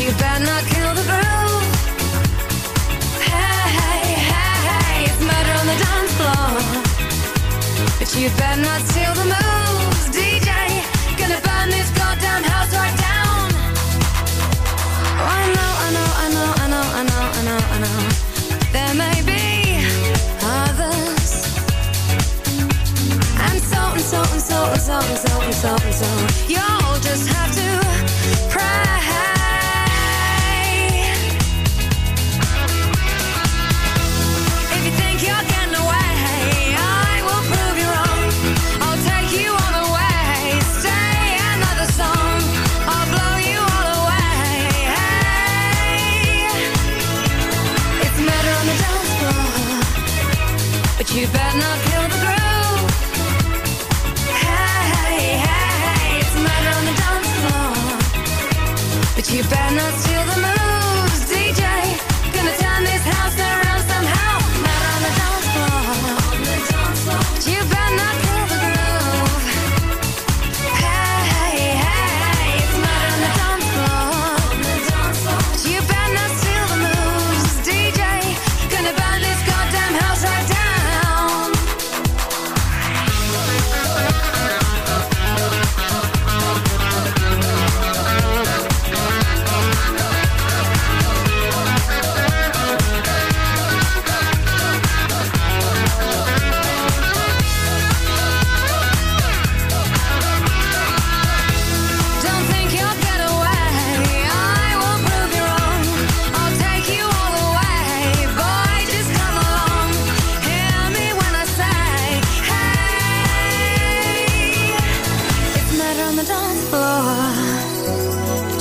you better not kill the groove. Hey, hey, hey. It's murder on the dance floor, but you better not steal the moves, DJ. Gonna burn this down. Oh, I know, I know, I know, I know, I know, I know, I know. There may be others, so and so and so and so and so and so and so. You'll just have to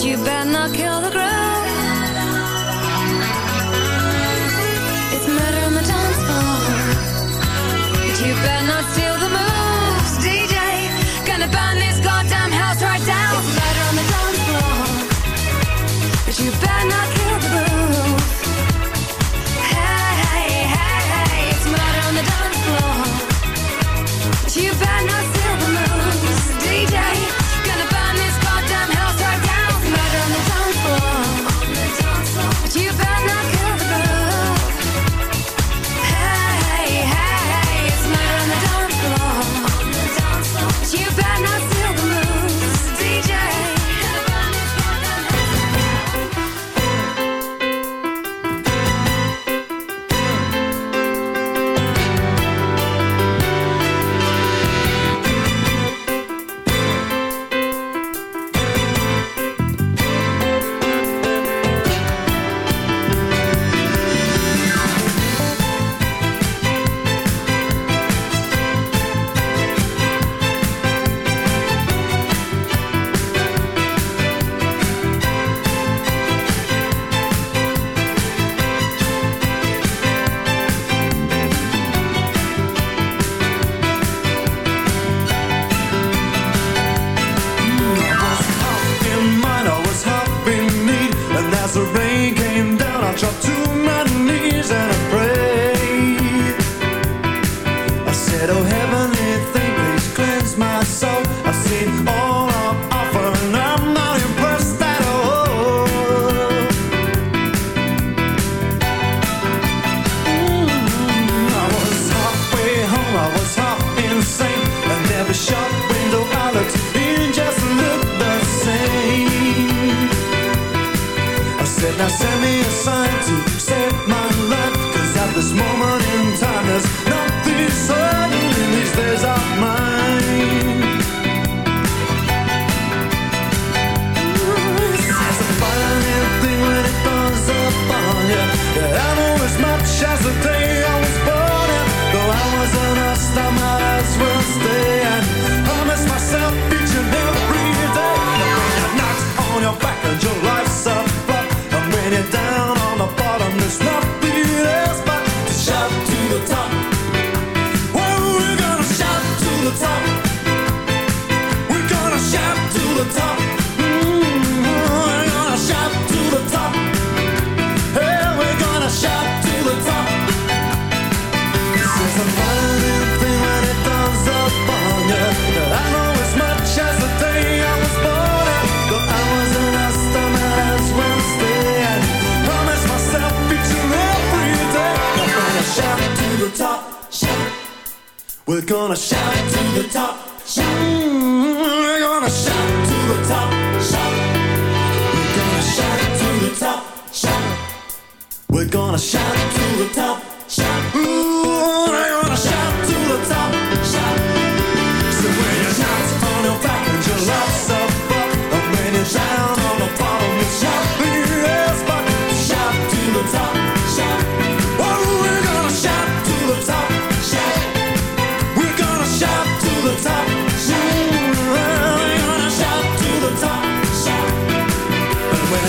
you better not kill the groove. gonna shine.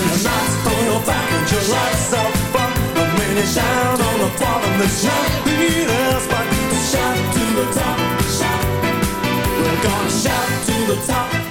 and I'm not gonna back your life's up from the minute down on the bottom. There's no leaders but to shout to the top. Shout. We're gonna shout to the top.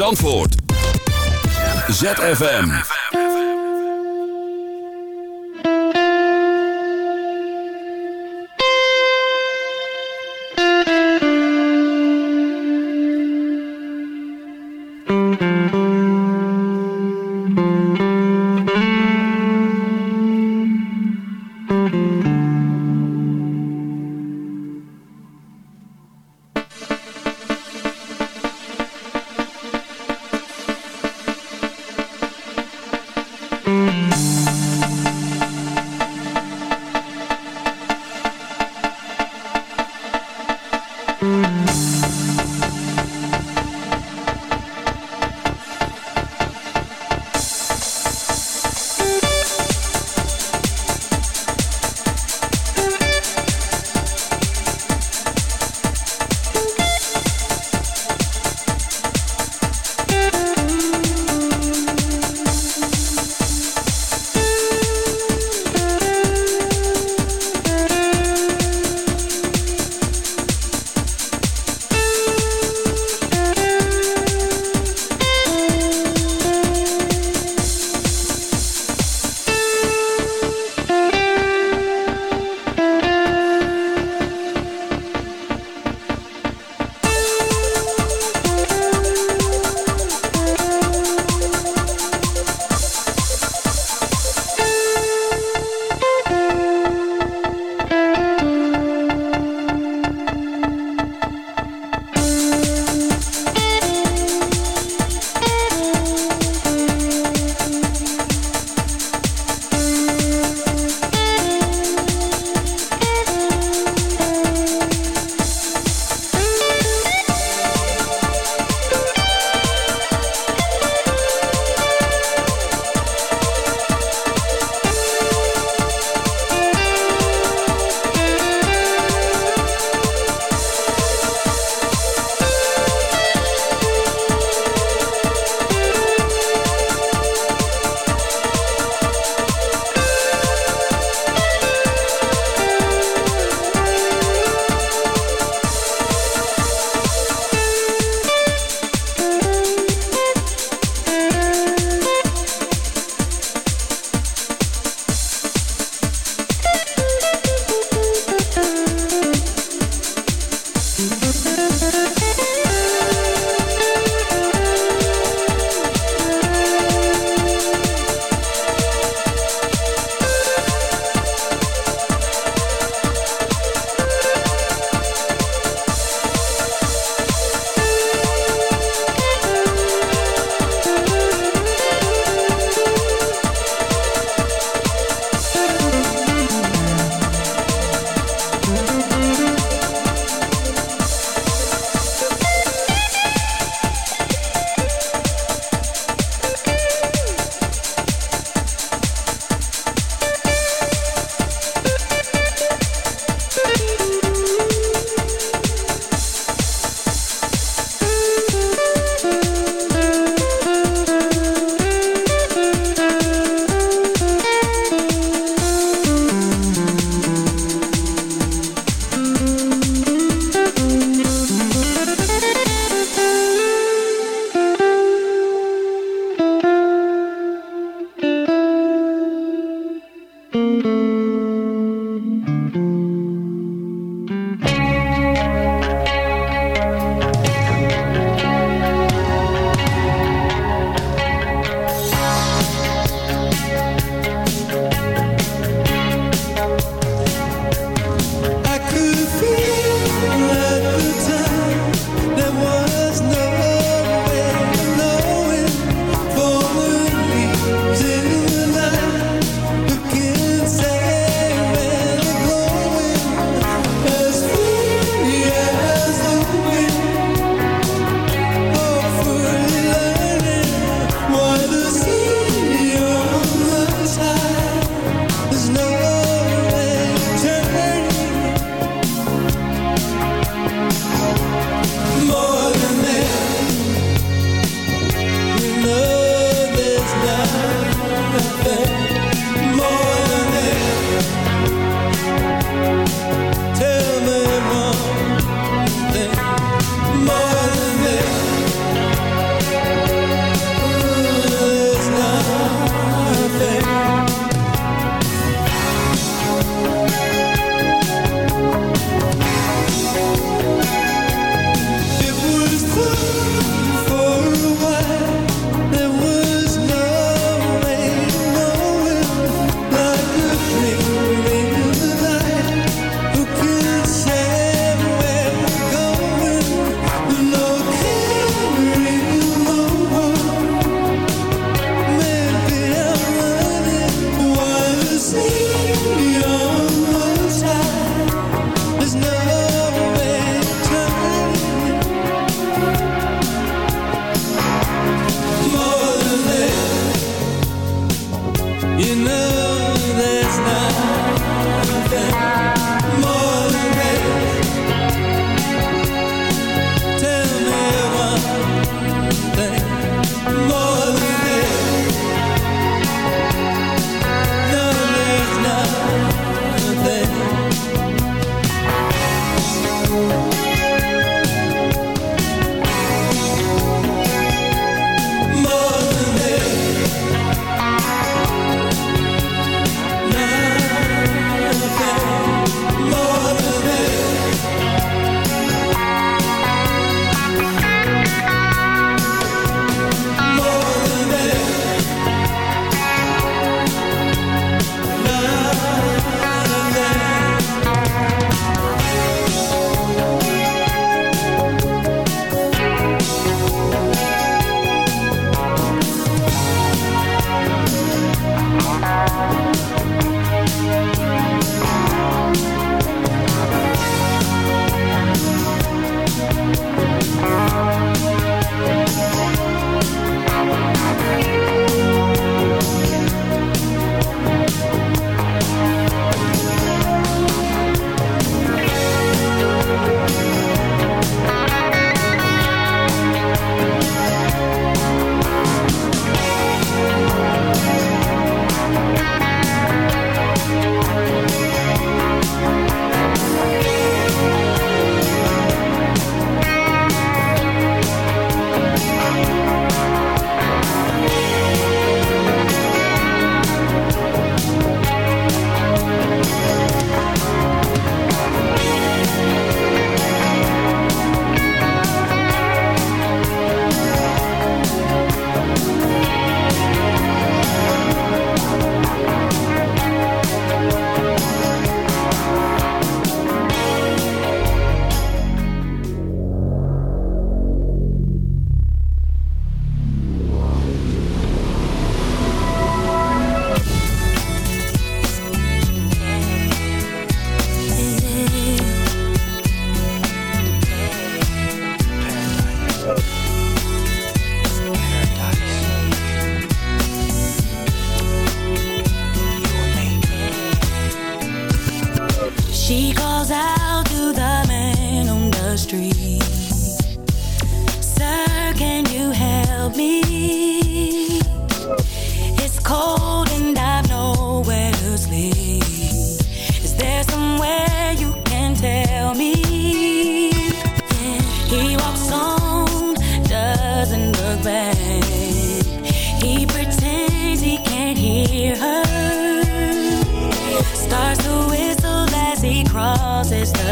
Zandvoort. ZFM.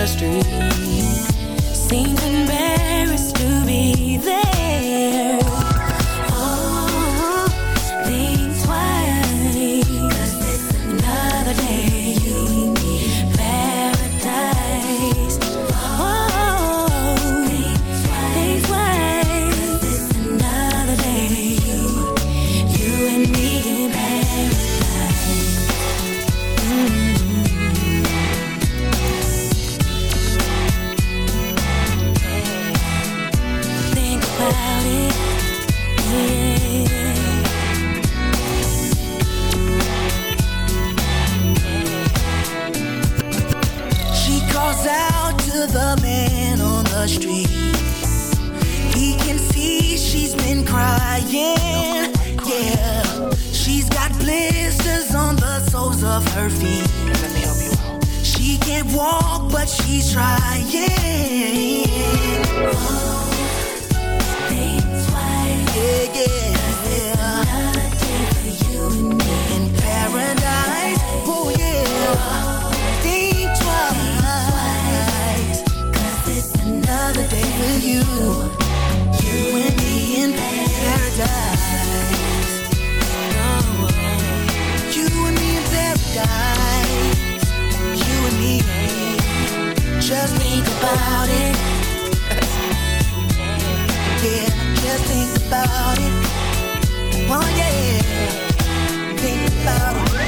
Street. Think about it. Yeah, just think about it. Oh yeah. Think about it.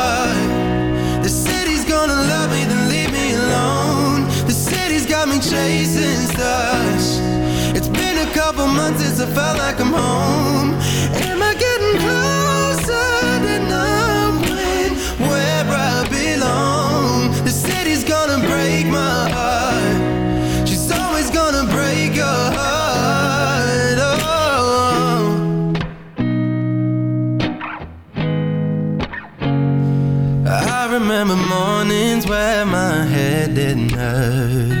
chasing stars. It's been a couple months since I felt like I'm home. Am I getting closer to knowing where I belong? The city's gonna break my heart. She's always gonna break your heart. Oh. I remember mornings where my head didn't hurt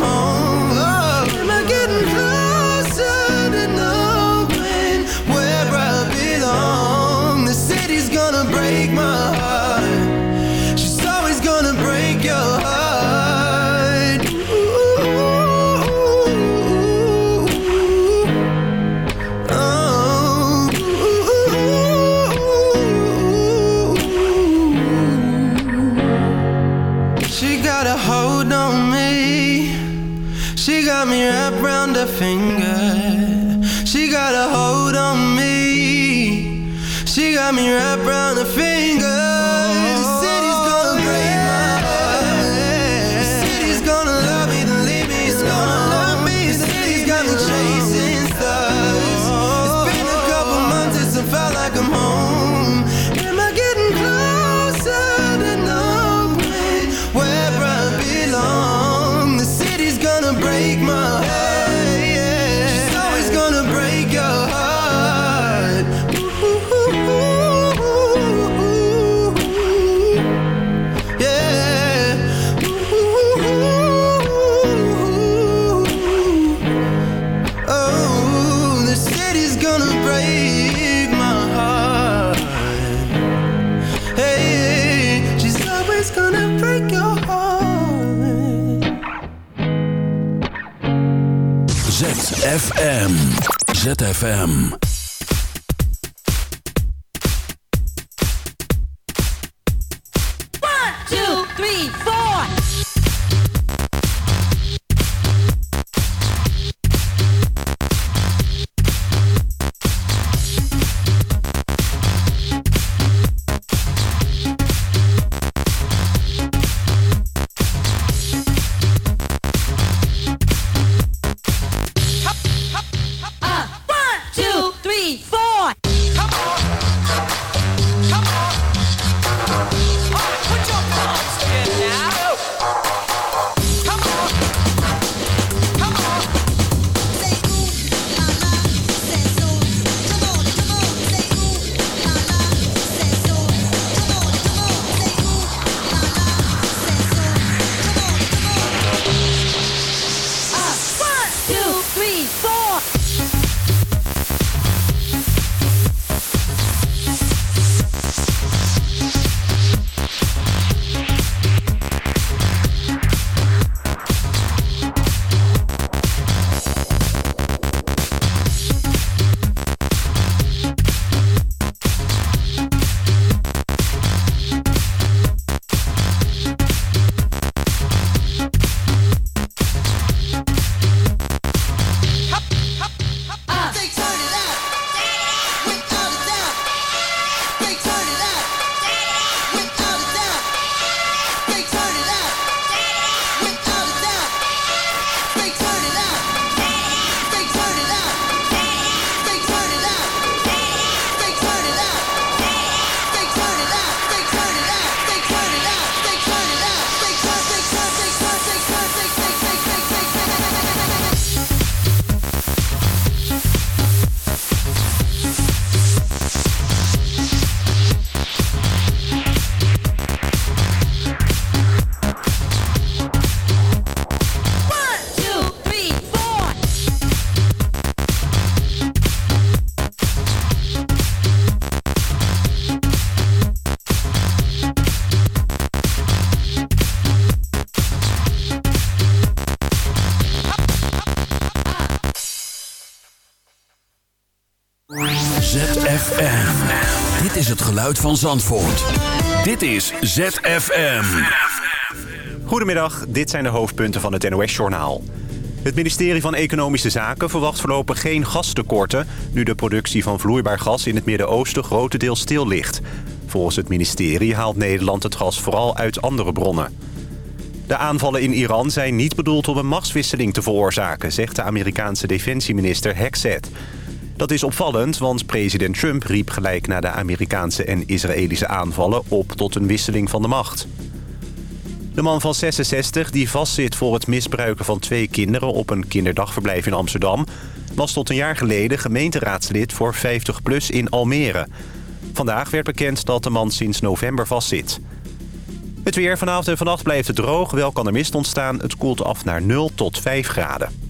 Home. Dit is het geluid van Zandvoort. Dit is ZFM. Goedemiddag, dit zijn de hoofdpunten van het NOS-journaal. Het ministerie van Economische Zaken verwacht voorlopig geen gastekorten... nu de productie van vloeibaar gas in het Midden-Oosten grotendeels stil ligt. Volgens het ministerie haalt Nederland het gas vooral uit andere bronnen. De aanvallen in Iran zijn niet bedoeld om een machtswisseling te veroorzaken... zegt de Amerikaanse defensieminister Hexet. Dat is opvallend, want president Trump riep gelijk na de Amerikaanse en Israëlische aanvallen op tot een wisseling van de macht. De man van 66, die vastzit voor het misbruiken van twee kinderen op een kinderdagverblijf in Amsterdam... was tot een jaar geleden gemeenteraadslid voor 50+ in Almere. Vandaag werd bekend dat de man sinds november vastzit. Het weer vanavond en vannacht blijft het droog. Wel kan er mist ontstaan. Het koelt af naar 0 tot 5 graden.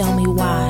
tell me why.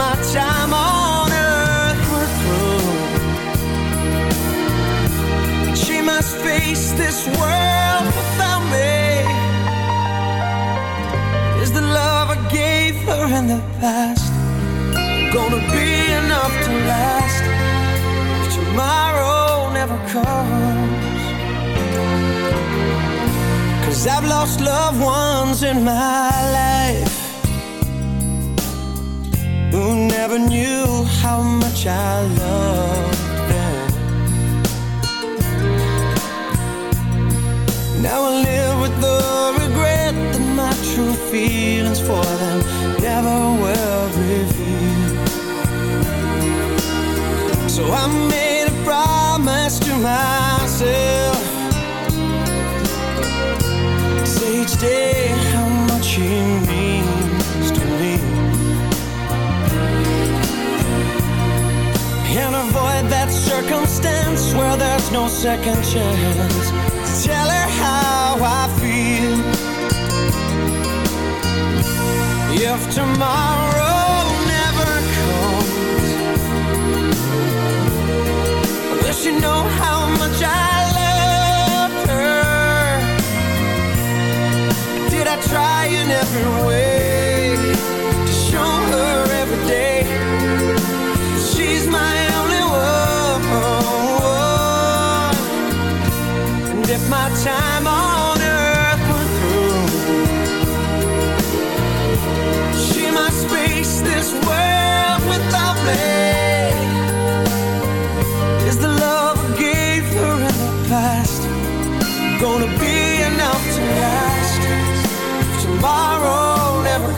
my time on earth were through, she must face this world without me. Is the love I gave her in the past gonna be enough to last if tomorrow never comes? Cause I've lost loved ones in my life who never knew how much I loved them. Now I live with the regret that my true feelings for them never were revealed. So I made a promise to myself. Say each day how much he that circumstance where there's no second chance. Tell her how I feel. If tomorrow never comes, will she know how much I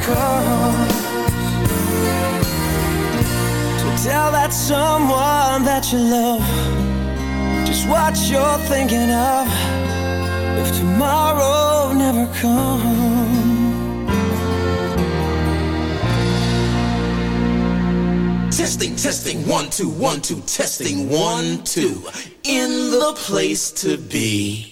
comes? So tell that someone that you love just what you're thinking of if tomorrow never comes. Testing, testing, one, two, one, two, testing, one, two. In the place to be.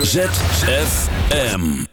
ZFM.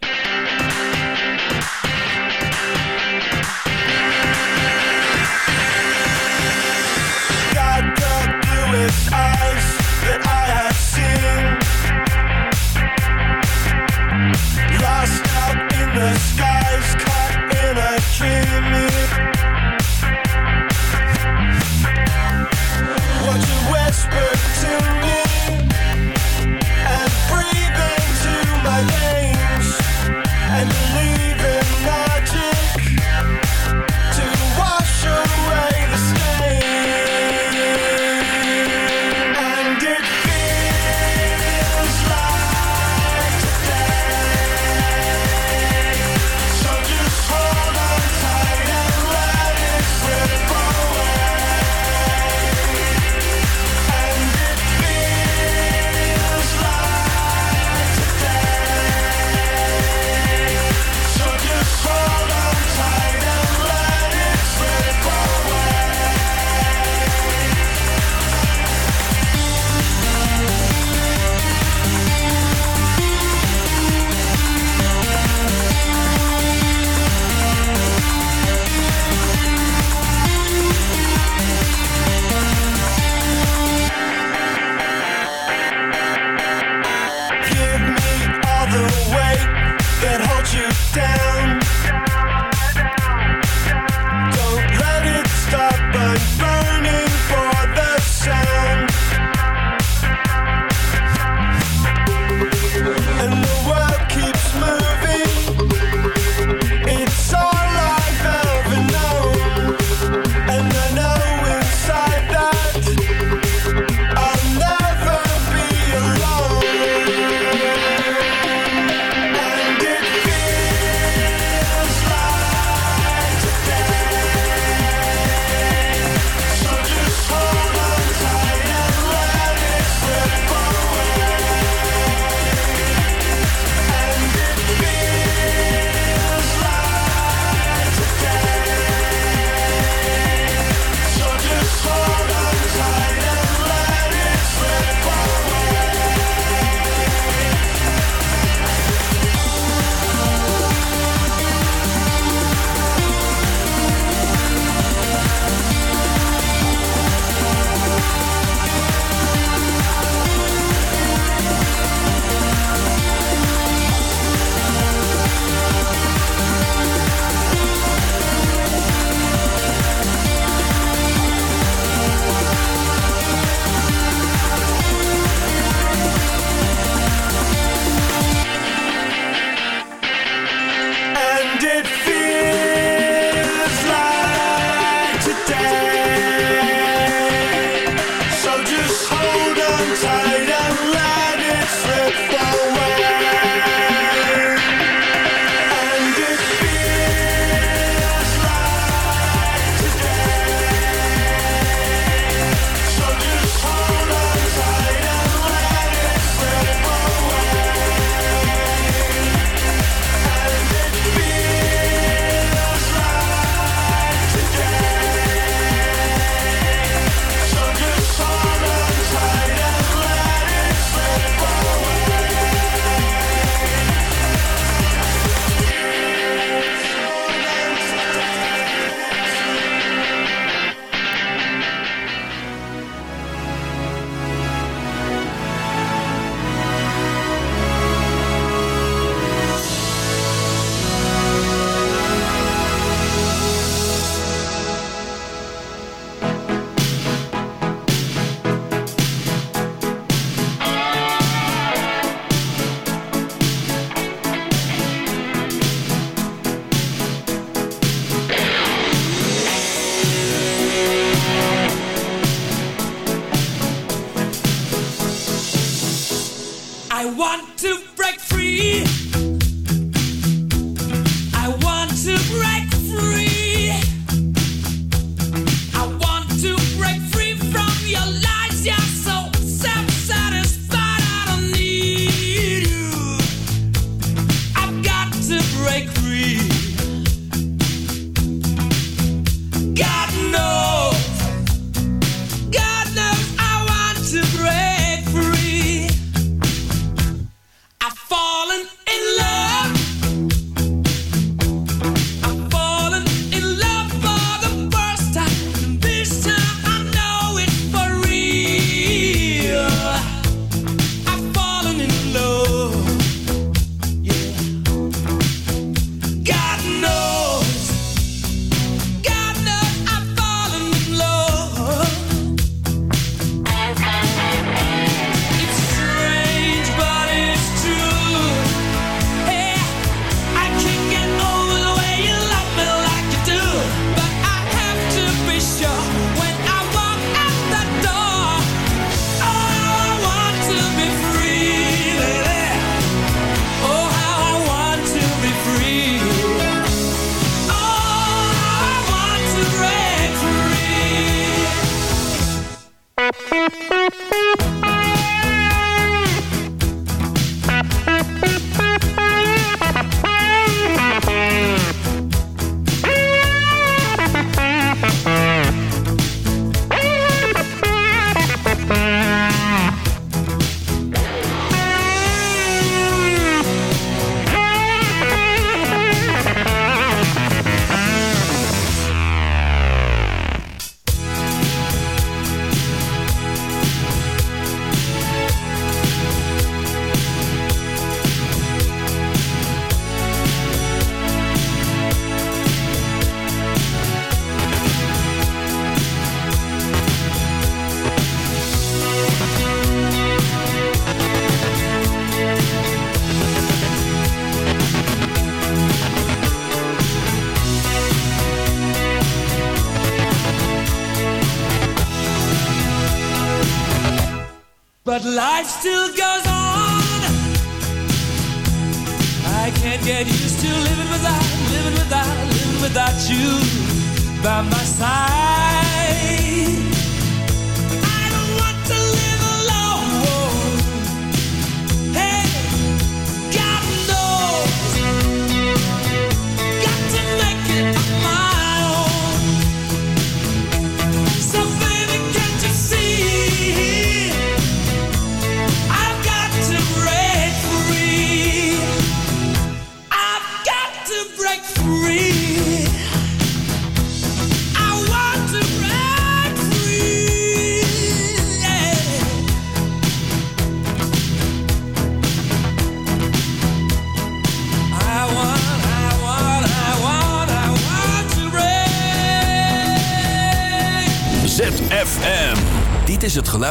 you by my side.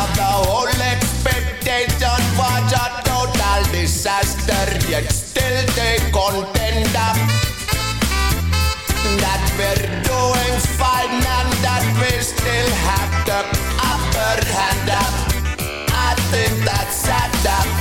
of the whole expectation for a total disaster, yet still they contend that we're doing fine and that we still have the upper hand. up. I think that's sad. Uh,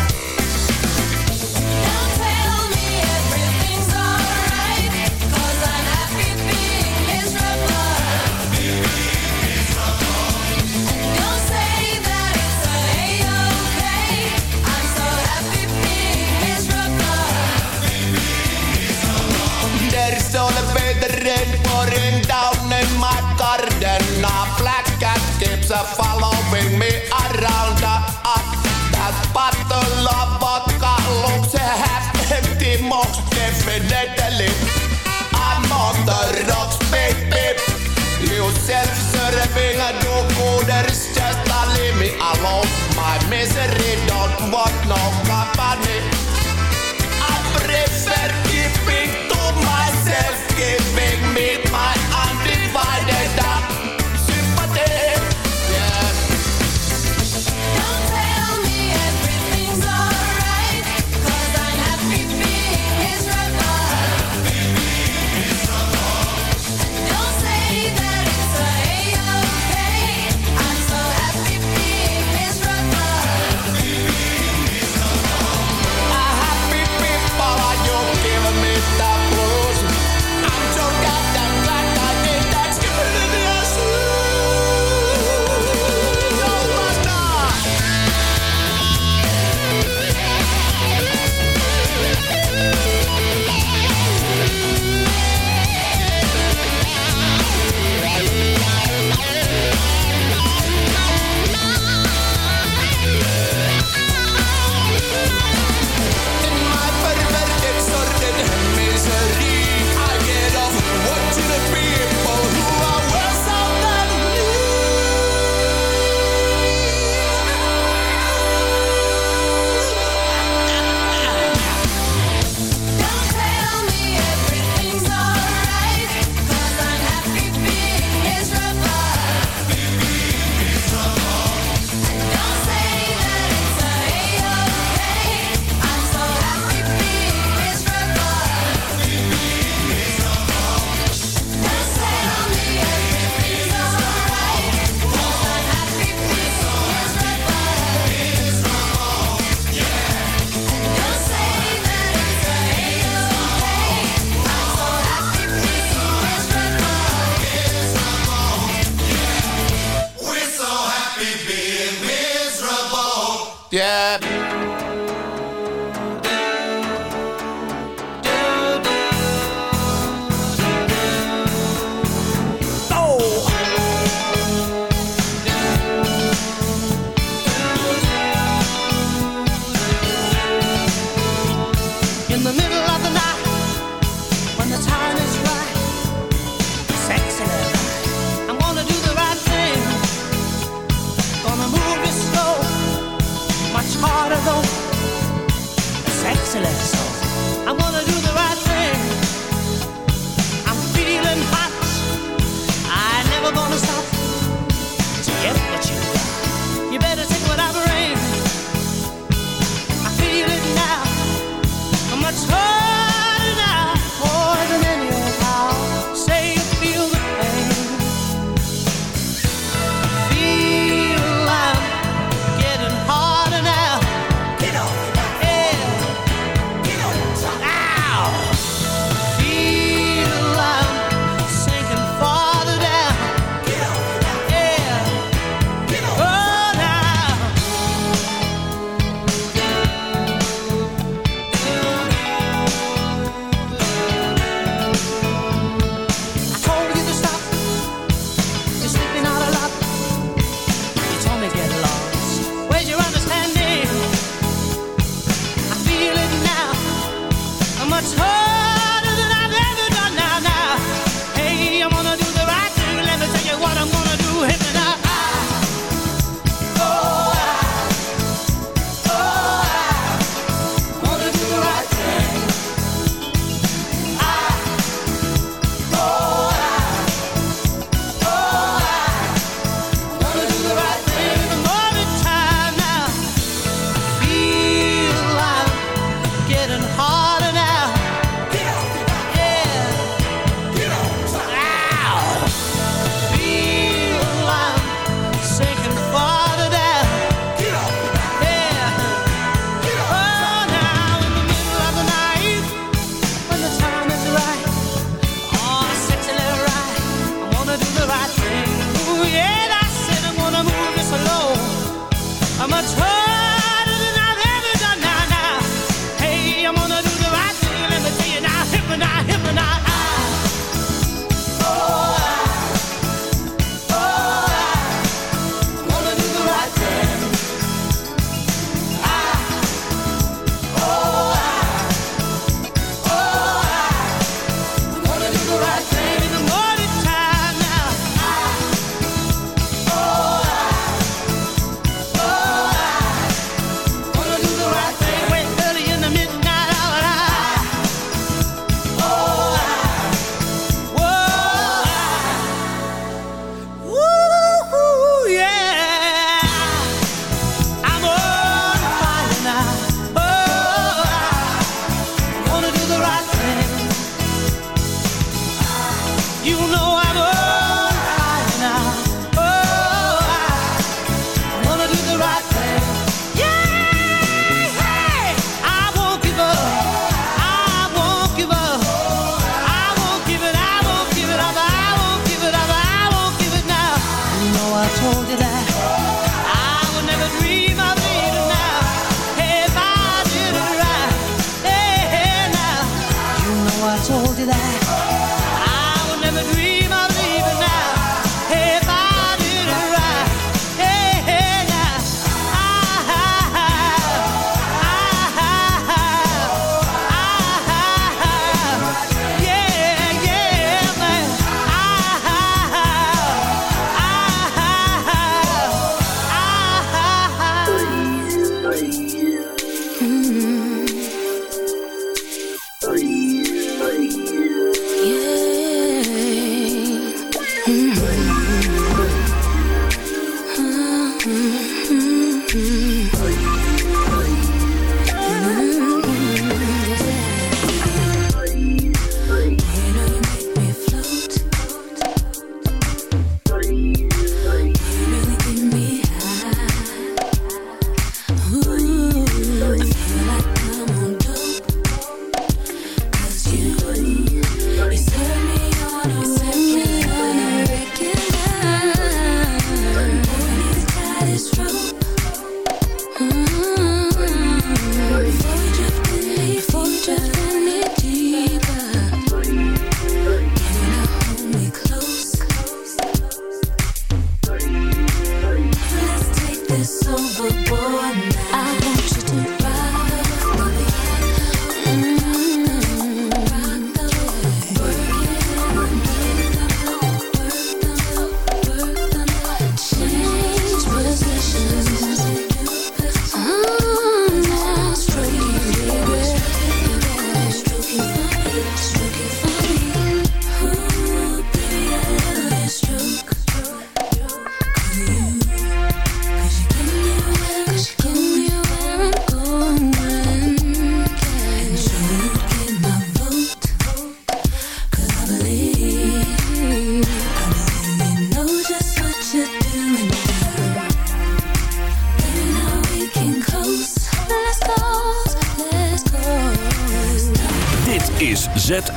follow